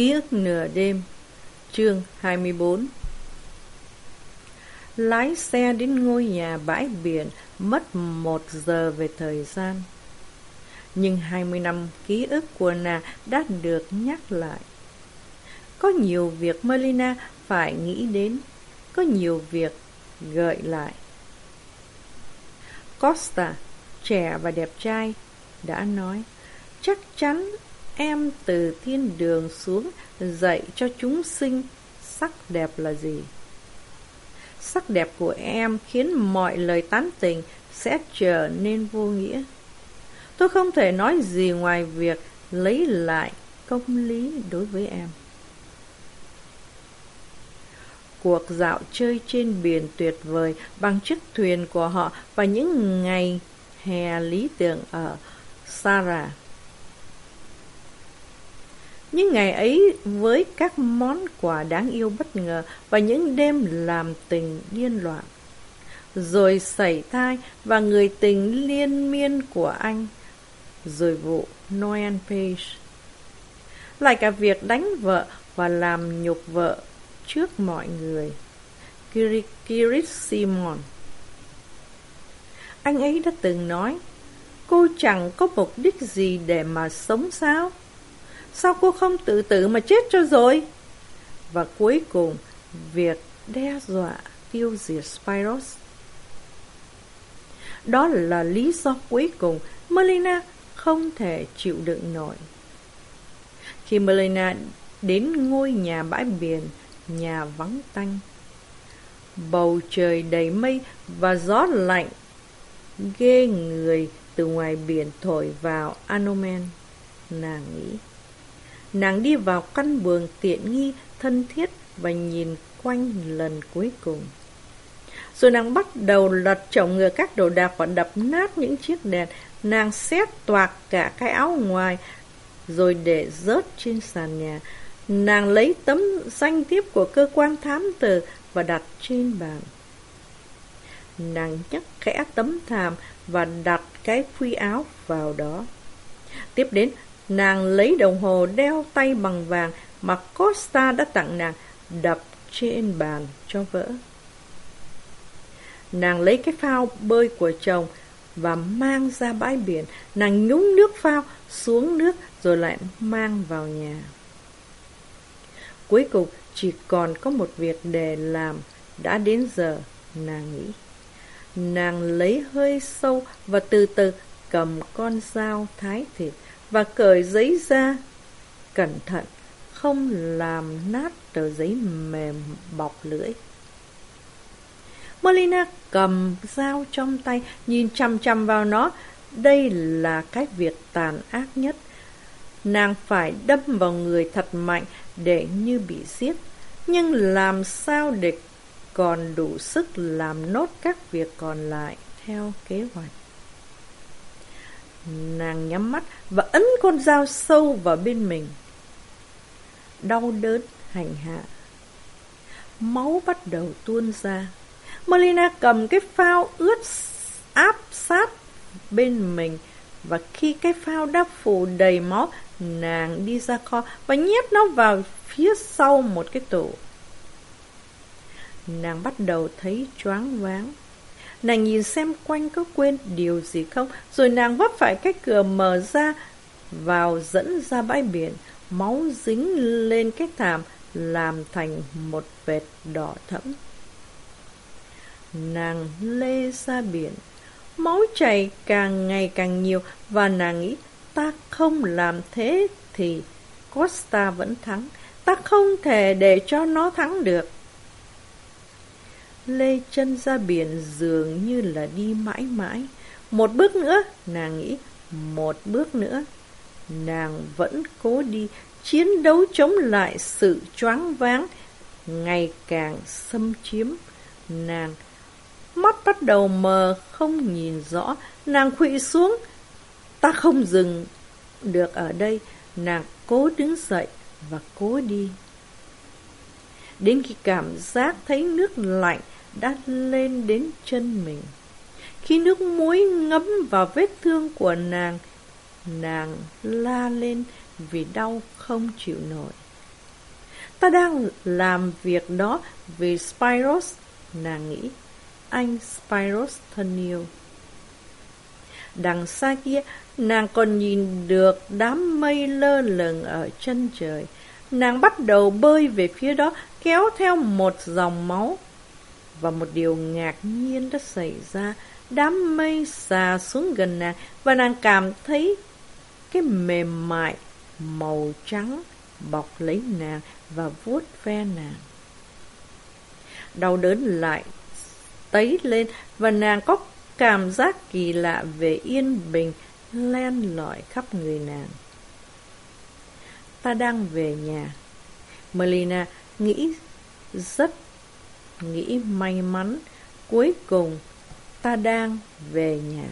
Ký ức nửa đêm Chương 24 Lái xe đến ngôi nhà bãi biển mất một giờ về thời gian. Nhưng 20 năm ký ức của nàng đã được nhắc lại. Có nhiều việc Melina phải nghĩ đến, có nhiều việc gợi lại. Costa, trẻ và đẹp trai, đã nói, chắc chắn em từ thiên đường xuống dạy cho chúng sinh sắc đẹp là gì. Sắc đẹp của em khiến mọi lời tán tình sẽ trở nên vô nghĩa. Tôi không thể nói gì ngoài việc lấy lại công lý đối với em. Cuộc dạo chơi trên biển tuyệt vời bằng chiếc thuyền của họ và những ngày hè lý tưởng ở Sarah những ngày ấy, với các món quà đáng yêu bất ngờ và những đêm làm tình điên loạn. Rồi xảy thai và người tình liên miên của anh. Rồi vụ Noel Page. Lại cả việc đánh vợ và làm nhục vợ trước mọi người. Kirit Simon Anh ấy đã từng nói, Cô chẳng có mục đích gì để mà sống sao? Sao cô không tự tử mà chết cho rồi? Và cuối cùng, việc đe dọa tiêu diệt Spiros. Đó là lý do cuối cùng Melina không thể chịu đựng nổi. Khi Melina đến ngôi nhà bãi biển, nhà vắng tanh. Bầu trời đầy mây và gió lạnh ghê người từ ngoài biển thổi vào Anomen. Nàng nghĩ. Nàng đi vào căn buồng tiện nghi, thân thiết và nhìn quanh lần cuối cùng. Rồi nàng bắt đầu lật chồng ngừa các đồ đạc và đập nát những chiếc đèn. Nàng xét toạc cả cái áo ngoài, rồi để rớt trên sàn nhà. Nàng lấy tấm danh thiếp của cơ quan thám tử và đặt trên bàn. Nàng nhấc khẽ tấm thảm và đặt cái phi áo vào đó. Tiếp đến, Nàng lấy đồng hồ đeo tay bằng vàng mà Costa đã tặng nàng, đập trên bàn cho vỡ. Nàng lấy cái phao bơi của chồng và mang ra bãi biển. Nàng nhúng nước phao xuống nước rồi lại mang vào nhà. Cuối cùng chỉ còn có một việc để làm. Đã đến giờ, nàng nghĩ. Nàng lấy hơi sâu và từ từ cầm con dao thái thịt và cởi giấy ra. Cẩn thận, không làm nát tờ giấy mềm bọc lưỡi. Molina cầm dao trong tay, nhìn chăm chăm vào nó. Đây là cái việc tàn ác nhất. Nàng phải đâm vào người thật mạnh để như bị giết. Nhưng làm sao để còn đủ sức làm nốt các việc còn lại theo kế hoạch. Nàng nhắm mắt và ấn con dao sâu vào bên mình. Đau đớn hành hạ. Máu bắt đầu tuôn ra. Melina cầm cái phao ướt áp sát bên mình và khi cái phao đã phủ đầy máu, nàng đi ra kho và nhét nó vào phía sau một cái tủ. Nàng bắt đầu thấy choáng váng. Nàng nhìn xem quanh có quên điều gì không, Rồi nàng vấp phải cái cửa mở ra, Vào dẫn ra bãi biển. Máu dính lên cái thảm, Làm thành một vệt đỏ thẫm. Nàng lê ra biển. Máu chảy càng ngày càng nhiều, Và nàng nghĩ, Ta không làm thế thì Costa vẫn thắng. Ta không thể để cho nó thắng được lê chân ra biển dường như là đi mãi mãi. Một bước nữa, nàng nghĩ, một bước nữa. Nàng vẫn cố đi, chiến đấu chống lại sự choáng váng, ngày càng xâm chiếm. Nàng mắt bắt đầu mờ, không nhìn rõ, nàng khụy xuống. Ta không dừng được ở đây, nàng cố đứng dậy và cố đi. Đến khi cảm giác thấy nước lạnh đã lên đến chân mình. Khi nước muối ngấm vào vết thương của nàng, nàng la lên vì đau không chịu nổi. Ta đang làm việc đó vì Spyros, nàng nghĩ. Anh Spyros thân yêu. Đằng xa kia, nàng còn nhìn được đám mây lơ lửng ở chân trời. Nàng bắt đầu bơi về phía đó, kéo theo một dòng máu. Và một điều ngạc nhiên đã xảy ra. Đám mây xà xuống gần nàng, và nàng cảm thấy cái mềm mại màu trắng bọc lấy nàng và vuốt ve nàng. Đau đớn lại tấy lên và nàng có cảm giác kỳ lạ về yên bình len lỏi khắp người nàng ta đang về nhà. Melina nghĩ rất nghĩ may mắn, cuối cùng ta đang về nhà.